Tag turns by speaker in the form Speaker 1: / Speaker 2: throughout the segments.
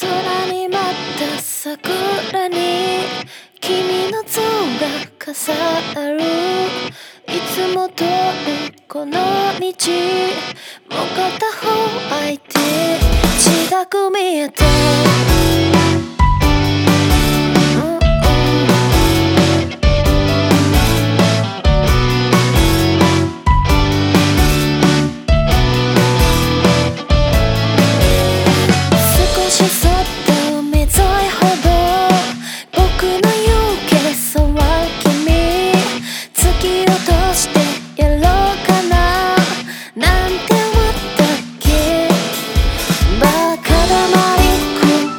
Speaker 1: 空に舞った桜に君の像が飾る。いつも通るこの道。もう片方空いて。違く見えた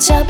Speaker 1: Chờ